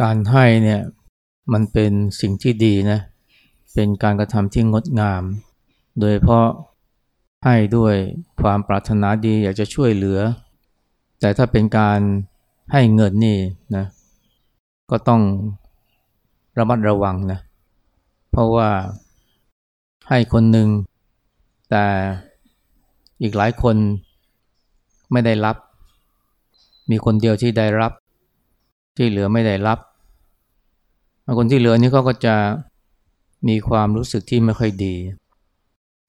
การให้เนี่ยมันเป็นสิ่งที่ดีนะเป็นการกระทำที่งดงาม โดยเพราะให้ด้วยความปรารถนาดีอยากจะช่วยเหลือ แต่ถ้าเป็นการให้เงินนี่นะก็ต้องระมัดระวังนะเพราะว่าให้คนหนึ่ง แต่อีกหลายคนไม่ได้รับ มีคนเดียวที่ได้รับ ที่เหลือไม่ได้รับ คนที่เหลือนี่เขาก็จะมีความรู้สึกที่ไม่ค่อยดี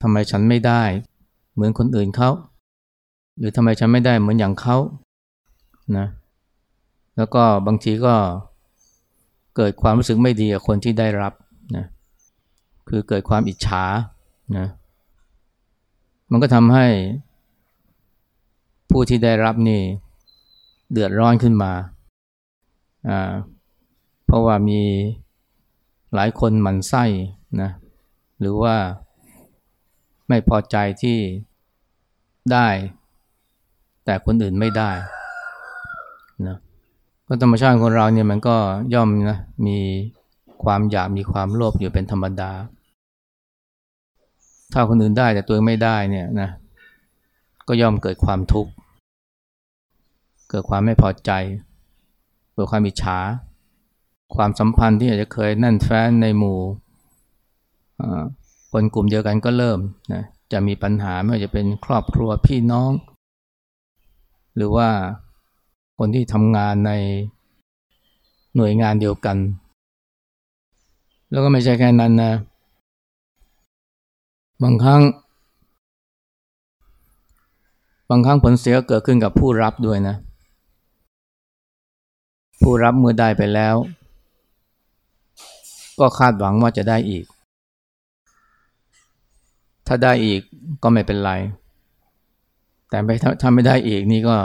ทำไมฉันไม่ได้ เหมือนคนอื่นเขาหรือทำไมฉันไม่ได้เหมือนอย่างเขานะแล้วก็บางทีก็เกิดความรู้สึกไม่ดีกับคนที่ได้รับนะคือเกิดความอิจฉานะมันก็ทำให้ผู้ที่ได้รับนี่เดือดร้อนขึ้นมาอ่า เพราะว่ามีหลายคนหมั่นไส้นะหรือว่าไม่พอใจที่ได้ แต่คนอื่นไม่ได้นะก็ธรรมชาติของเราเนี่ยมันก็ย่อมนะมีความอยากมีความโลภอยู่เป็นธรรมดา ถ้าคนอื่นได้แต่ตัวเองไม่ได้เนี่ยนะก็ย่อมเกิดความทุกข์ เกิดความไม่พอใจ เกิดความอิจฉา ความสัมพันธ์ที่อาจจะเคยแน่นแฟ้นในหมู่คนกลุ่มเดียวกันก็เริ่มนะจะมีปัญหาไม่ว่าจะเป็นครอบครัวพี่น้อง หรือว่าคนที่ทำงานในหน่วยงานเดียวกัน แล้วก็ไม่ใช่แค่นั้นนะ บางครั้ง บางครั้งผลเสียเกิดขึ้นกับผู้รับด้วยนะ ผู้รับเมื่อได้ไปแล้ว ก็คาดหวังว่าจะได้อีก ถ้าได้อีกก็ไม่เป็นไร แต่ถ้าไม่ได้อีกนี่ก็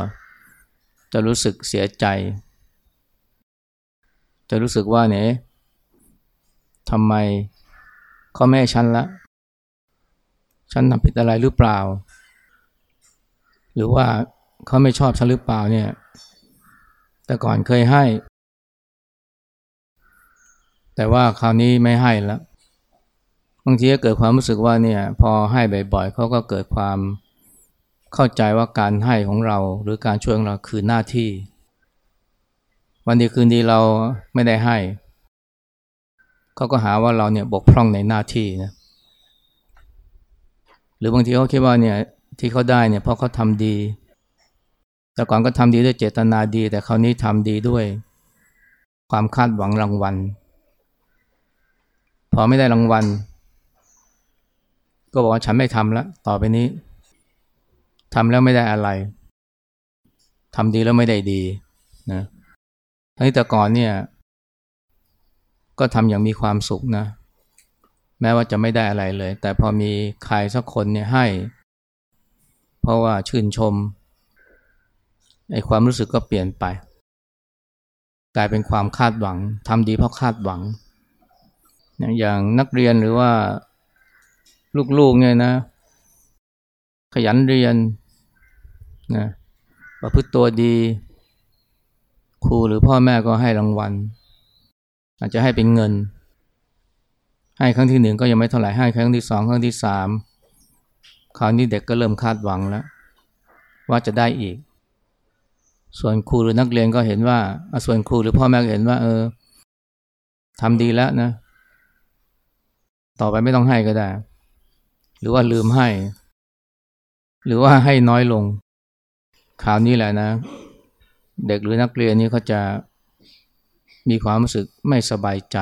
จะรู้สึกเสียใจ จะรู้สึกว่าเนี่ยทำไมเขาไม่ให้ฉันละ ฉันทำผิดอะไรหรือเปล่า หรือว่าเขาไม่ชอบฉันหรือเปล่าเนี่ย แต่ก่อนเคยให้ แต่ว่าคราวนี้ไม่ให้แล้วบางทีก็เกิดความรู้สึกว่าเนี่ยพอให้บ่อยๆเขาก็เกิดความเข้าใจว่าการให้ของเรา หรือการช่วยของเราคือหน้าที่ วันดีคืนดีเราไม่ได้ให้เขาก็หาว่าเราเนี่ยบกพร่องในหน้าที่นะหรือบางทีเขาคิดว่าเนี่ยที่เขาได้เนี่ยเพราะเขาทำดี แต่ก่อนก็ทำดีด้วยเจตนาดี แต่คราวนี้ทำดีด้วย ความคาดหวังรางวัล พอไม่ได้รางวัล ก็บอกว่าฉันไม่ทำแล้วต่อไปนี้ทำแล้วไม่ได้อะไรทำดีแล้วไม่ได้ดีนะทั้งแต่ก่อนเนี่ย ก็ทำอย่างมีความสุขนะ แม้ว่าจะไม่ได้อะไรเลย แต่พอมีใครสักคนเนี่ยให้ เพราะว่าชื่นชมไอ้ความรู้สึกก็เปลี่ยนไป กลายเป็นความคาดหวังทำดีเพราะคาดหวัง อย่างนักเรียนหรือว่าลูกๆเนี่ยนะ ขยันเรียนนะประพฤติตัวดี ครูหรือพ่อแม่ก็ให้รางวัล อาจจะให้เป็นเงิน ให้ครั้งที่หนึ่งก็ยังไม่เท่าไหร่ให้ครั้งที่สองครั้งที่สามคราวนี้เด็กก็เริ่มคาดหวังแล้ว ว่าจะได้อีก ส่วนครูหรือนักเรียนก็เห็นว่าส่วนครูหรือพ่อแม่ก็เห็นว่า เออทำดีแล้วนะ ต่อไปไม่ต้องให้ก็ได้ หรือว่าลืมให้ หรือว่าให้น้อยลงคราวนี้แหละนะ เด็กหรือนักเรียนนี่เขาจะมีความรู้สึกไม่สบายใจ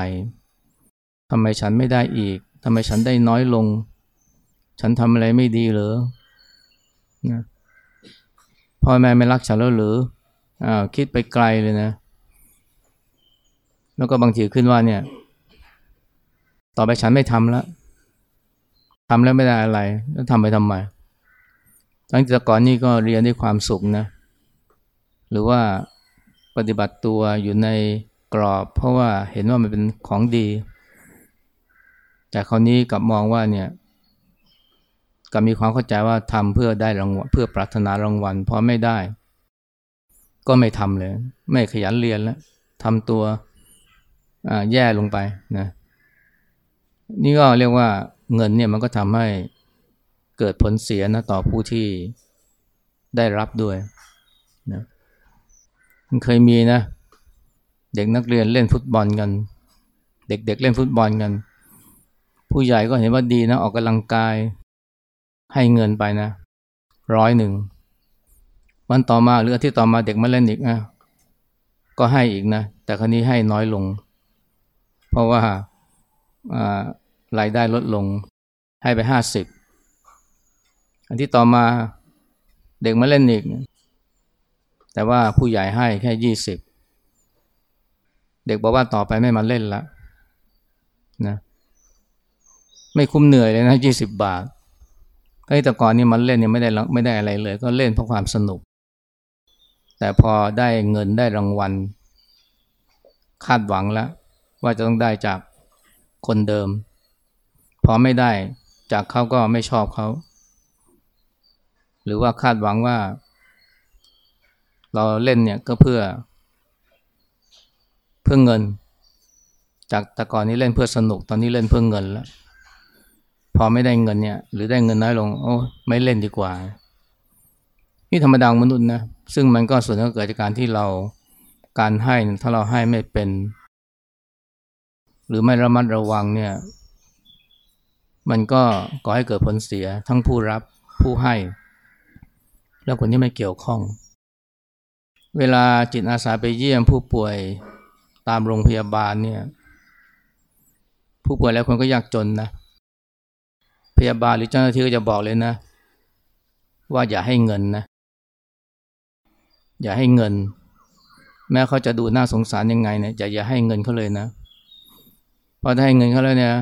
ทำไมฉันไม่ได้อีกทำไมฉันได้น้อยลง ฉันทำอะไรไม่ดีหรือนะพ่อแม่ไม่รักฉันแล้วหรืออ่าคิดไปไกลเลยนะ แล้วก็บางทีขึ้นว่าเนี่ย ต่อไปฉันไม่ทำแล้วทำแล้วไม่ได้อะไร แล้วทำไปทำไมตั้งแต่ก่อนนี่ก็เรียนด้วยความสุขนะ หรือว่าปฏิบัติตัวอยู่ในกรอบ เพราะว่าเห็นว่ามันเป็นของดี แต่คราวนี้กลับมองว่าเนี่ยกับมีความเข้าใจว่าทำเพื่อได้รางวัลเพื่อปรารถนารางวัลพอไม่ได้ ก็ไม่ทำเลย ไม่ขยันเรียนแล้วทำตัวแย่ลงไปนะ นี่ก็เรียกว่าเงินเนี่ยมันก็ทำให้เกิดผลเสียนะต่อผู้ที่ได้รับด้วยนะมันเคยมีนะ เด็กนักเรียนเล่นฟุตบอลกัน เด็กๆเเล่นฟุตบอลกัน ผู้ใหญ่ก็เห็นว่าดีนะ ออกกำลังกาย ให้เงินไปนะร้อยหนึ่งวันต่อมาหรืออาทิตย์ต่อมาเด็กมาเล่นอีกนะก็ให้อีกนะ แต่ครั้นี้ให้น้อยลง เพราะว่า รายได้ลดลงให้ไปห้าสิบอันที่ต่อมาเด็กมาเล่นอีก แต่ว่าผู้ใหญ่ให้แค่ยี่สิบเด็กบอกว่าต่อไปไม่มาเล่นละนะไม่คุ้มเหนื่อยเลยนะยี่สิบบาทไอ้แต่ก่อนนี่มันเล่นเนี่ยไม่ได้ไม่ได้อะไรเลย ก็เล่นเพราะความสนุก แต่พอได้เงินได้รางวัล คาดหวังแล้ว ว่าจะต้องได้จากคนเดิม พอไม่ได้จากเขาก็ไม่ชอบเขา หรือว่าคาดหวังว่า เราเล่นเนี่ยก็เพื่อ เพื่อเงิน จากแต่ก่อนนี้เล่นเพื่อสนุกตอนนี้เล่นเพื่อเงินแล้วพอไม่ได้เงินเนี่ย หรือได้เงินน้อยลง โอ้ไม่เล่นดีกว่า นี่ธรรมดามนุษย์นะซึ่งมันก็ส่วนก็เกิดจากการที่เราการให้ถ้าเราให้ไม่เป็น หรือไม่ระมัดระวังเนี่ย มันก็ก่อให้เกิดผลเสียทั้งผู้รับผู้ให้ แล้วคนที่ไม่เกี่ยวข้อง เวลาจิตอาสาไปเยี่ยมผู้ป่วยตามโรงพยาบาลเนี่ย ผู้ป่วยแล้วคนก็ยากจนนะ พยาบาลหรือเจ้าหน้าที่ก็จะบอกเลยนะ ว่าอย่าให้เงินนะ อย่าให้เงิน แม้เขาจะดูน่าสงสารยังไงเนี่ยอย่าอย่าให้เงินเขาเลยนะพอถ้าให้เงินเขาแล้วเนี่ย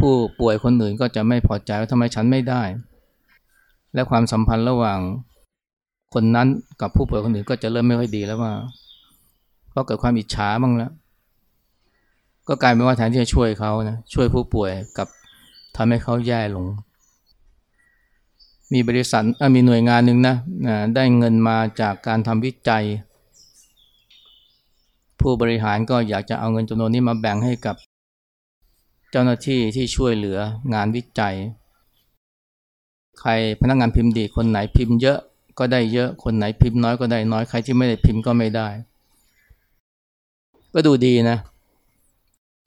ผู้ป่วยคนอื่นก็จะไม่พอใจว่าทำไมฉันไม่ได้ และความสัมพันธ์ระหว่างคนนั้นกับผู้ป่วยคนอื่นก็จะเริ่มไม่ค่อยดีแล้วว่าก็เกิดความอิจฉาบ้างแล้ว ก็กลายเป็นว่าแทนที่จะช่วยเขานะช่วยผู้ป่วยกับทำให้เขาแย่ลง มีบริษัทมีหน่วยงานหนึ่งนะได้เงินมาจากการทำวิจัย ผู้บริหารก็อยากจะเอาเงินจำนวนนี้มาแบ่งให้กับ เจ้าหน้าที่ที่ช่วยเหลืองานวิจัย ใครพนักงานพิมพ์ดีคนไหนพิมพ์เยอะก็ได้เยอะคนไหนพิมพ์น้อยก็ได้น้อยใครที่ไม่ได้พิมพ์ก็ไม่ได้ ก็ดูดีนะ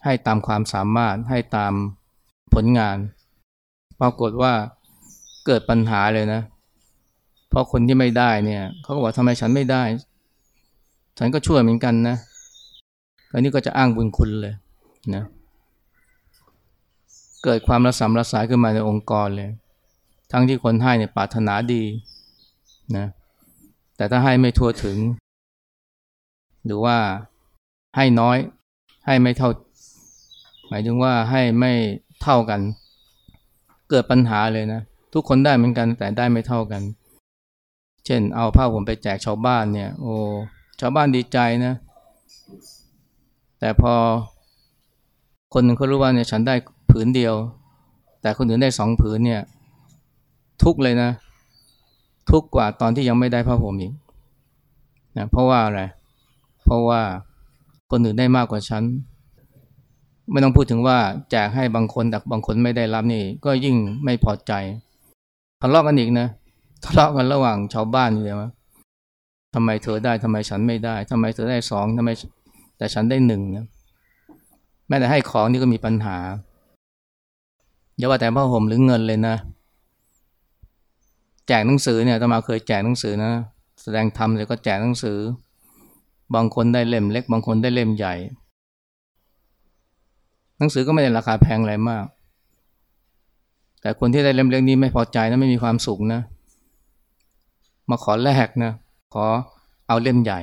ให้ตามความสามารถให้ตามผลงาน ปรากฏว่าเกิดปัญหาเลยนะ เพราะคนที่ไม่ได้เนี่ยเขาก็บอกทำไมฉันไม่ได้ ฉันก็ช่วยเหมือนกันนะอันนี้ก็จะอ้างบุญคุณเลยนะ เกิดความระสำระสายขึ้นมาในองค์กรเลย ทั้งที่คนให้เนี่ยปรารถนาดีนะแต่ถ้าให้ไม่ทั่วถึง หรือว่าให้น้อย ให้ไม่เท่า หมายถึงว่าให้ไม่เท่ากัน เกิดปัญหาเลยนะ ทุกคนได้เหมือนกันแต่ได้ไม่เท่ากัน เช่น เอาผ้าผมไปแจกชาวบ้านเนี่ย โอ้ชาวบ้านดีใจนะ แต่พอคนหนึ่งเขารู้ว่าเนี่ยฉันได้ ผืนเดียว แต่คนอื่นได้สองผืนเนี่ย ทุกเลยนะ ทุกกว่าตอนที่ยังไม่ได้ผ้าผมอีกนะเพราะว่าอะไร เพราะว่าคนอื่นได้มากกว่าฉันไม่ต้องพูดถึงว่าแจกให้บางคนแต่บางคนไม่ได้รับนี่ ก็ยิ่งไม่พอใจทะเลาะกันอีกนะทะเลาะกันระหว่างชาวบ้านนี่เลยว่าทำไมเธอได้ทำไมฉันไม่ได้ทำไมเธอได้สองทำไมแต่ฉันได้หนึ่งนะแม้แต่ให้ของนี่ก็มีปัญหา อย่าว่าแต่ผ้าห่มหรือเงินเลยนะ แจกหนังสือเนี่ยตมาเคยแจกหนังสือนะ แสดงธรรมเลยก็แจกหนังสือ บางคนได้เล่มเล็ก บางคนได้เล่มใหญ่ หนังสือก็ไม่ได้ราคาแพงอะไรมาก แต่คนที่ได้เล่มเล่มนี้ไม่พอใจนะไม่มีความสุขนะ มาขอแลกนะ ขอเอาเล่มใหญ่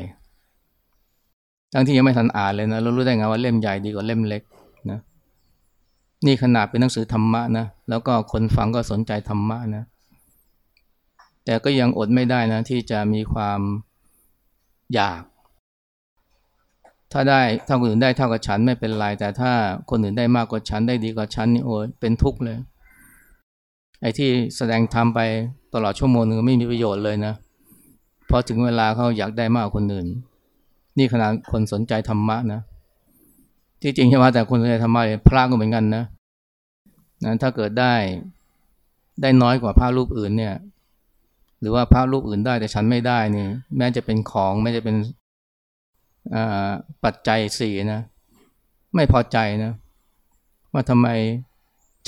ทั้งที่ยังไม่ทันอ่านเลยนะเรารู้ได้ไงว่าเล่มใหญ่ดีกว่าเล่มเล็กนะ นี่ขนาดเป็นหนังสือธรรมะนะ แล้วก็คนฟังก็สนใจธรรมะนะ แต่ก็ยังอดไม่ได้นะ ที่จะมีความอยาก ถ้าได้ถ้าคนอื่นได้เท่ากับฉันไม่เป็นไร แต่ถ้าคนอื่นได้มากกว่าฉันได้ดีกว่าฉันนี่โอ้ยเป็นทุกข์เลย ไอ้ที่แสดงทำไปตลอดชั่วโมงนึงไม่มีประโยชน์เลยนะพอถึงเวลาเขาอยากได้มากกว่าคนอื่น นี่ขนาดคนสนใจธรรมะนะ ที่จริงใช่ไหมแต่คนส่วนใหญ่ทำไมพระก็เหมือนกันนะนะถ้าเกิดได้ได้น้อยกว่าพระรูปอื่นเนี่ย หรือว่าพระรูปอื่นได้แต่ฉันไม่ได้นี่แม้จะเป็นของแม้จะเป็นปัจจัยสี่นะ ไม่พอใจนะ ว่าทำไม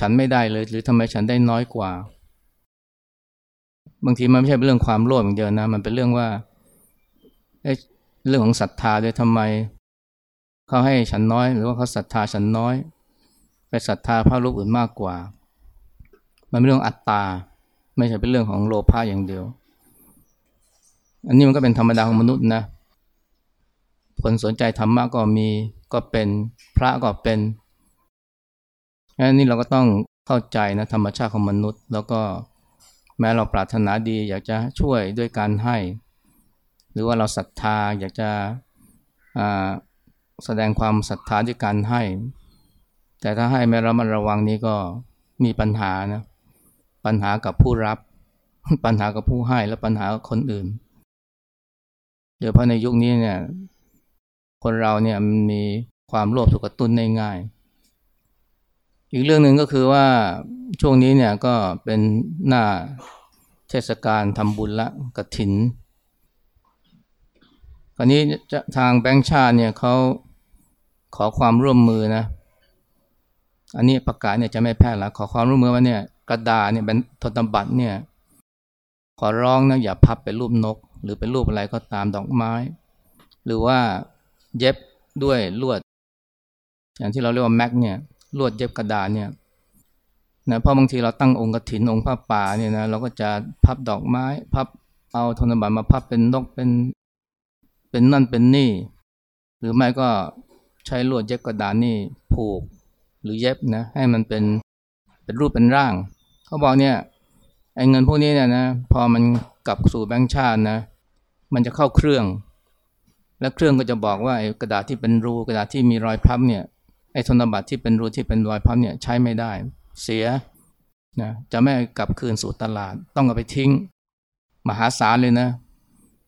ฉันไม่ได้เลย หรือทำไมฉันได้น้อยกว่า บางทีมันไม่ใช่เป็นเรื่องความโลภอย่างเดียวนะ มันเป็นเรื่องว่าเรื่องของศรัทธาด้วยทำไม เขาให้ฉันน้อย หรือว่าเขาศรัทธาฉันน้อย ไปศรัทธาพระรูปอื่นมากกว่า มันเป็นเรื่องอัตตา ไม่ใช่เป็นเรื่องของโลภะอย่างเดียว อันนี้มันก็เป็นธรรมดาของมนุษย์นะคนสนใจธรรมะก็มีก็เป็นพระก็เป็นอันนี้เราก็ต้องเข้าใจนะธรรมชาติของมนุษย์ แล้วก็แม้เราปรารถนาดี อยากจะช่วยด้วยการให้ หรือว่าเราศรัทธาอยากจะ แสดงความศรัทธาด้วยการให้ แต่ถ้าให้ไม่ระมัดระวังนี้ก็มีปัญหานะปัญหากับผู้รับ ปัญหากับผู้ให้และปัญหากับคนอื่นโดยเพราะในยุคนี้เนี่ย คนเราเนี่ยมันมีความโลภถูกกระตุ้นได้ง่าย อีกเรื่องหนึ่งก็คือว่าช่วงนี้เนี่ยก็เป็นหน้าเทศกาลทำบุญละกระถินคราวนี้ทางแบงค์ชาติเนี่ยเขา ขอความร่วมมือนะ อันนี้ประกาศเนี่ยจะไม่แพร่ละขอความร่วมมือว่าเนี่ยกระดาษเนี่ยเป็นธนบัตรเนี่ย ขอร้องนะอย่าพับเป็นรูปนก หรือเป็นรูปอะไรก็ตามดอกไม้ หรือว่าเย็บด้วยลวด อย่างที่เราเรียกว่าแม็กเนี่ยลวดเย็บกระดาษเนี่ยนะเพราะบางทีเราตั้งองค์กฐินองค์พระป่าเนี่ยนะเราก็จะพับดอกไม้ พับเอาธนบัตรมาพับเป็นนกเป็น เป็นนั่นเป็นนี่ หรือไม่ก็ ใช้ลวดเย็บกระดาษนี่ผูกหรือเย็บนะให้มันเป็นเป็นรูปเป็นร่าง เขาบอกเนี่ยไอ้เงินพวกนี้เนี่ยนะพอมันกลับสู่แบงค์ชาตินะ มันจะเข้าเครื่อง และเครื่องก็จะบอกว่ากระดาษที่เป็นรูกระดาษที่มีรอยพับเนี่ยไอ้ธนบัตรที่เป็นรูที่เป็นรอยพับเนี่ยใช้ไม่ได้ เสียนะจะไม่กลับคืนสู่ตลาด ต้องเอาไปทิ้ง มหาศาลเลยนะ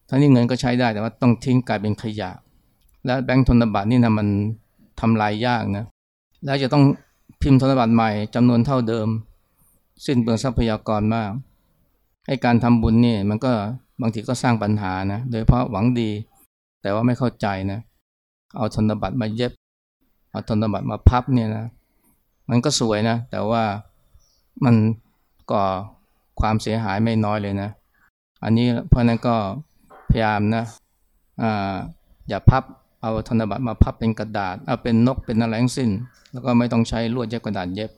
ทั้งนี้เงินก็ใช้ได้แต่ว่าต้องทิ้งกลายเป็นขยะ และแบงค์ธนบัตรนี่นะมันทำลายยากนะแล้วจะต้องพิมพ์ธนบัตรใหม่จำนวนเท่าเดิม สิ้นเปลืองทรัพยากรมากให้การทำบุญนี่มันก็บางทีก็สร้างปัญหานะโดยเพราะหวังดี แต่ว่าไม่เข้าใจนะเอาธนบัตรมาเย็บ เอาธนบัตรมาพับเนี่ยนะมันก็สวยนะ แต่ว่ามันก่อความเสียหายไม่น้อยเลยนะ อันนี้เพราะนั้นก็พยายามนะอ่าอย่าพับ เอาธนบัตรมาพับเป็นกระดาษเอาเป็นนกเป็นอะไรทั้งสิ้น แล้วก็ไม่ต้องใช้ลวดเย็บกระดาษเย็บ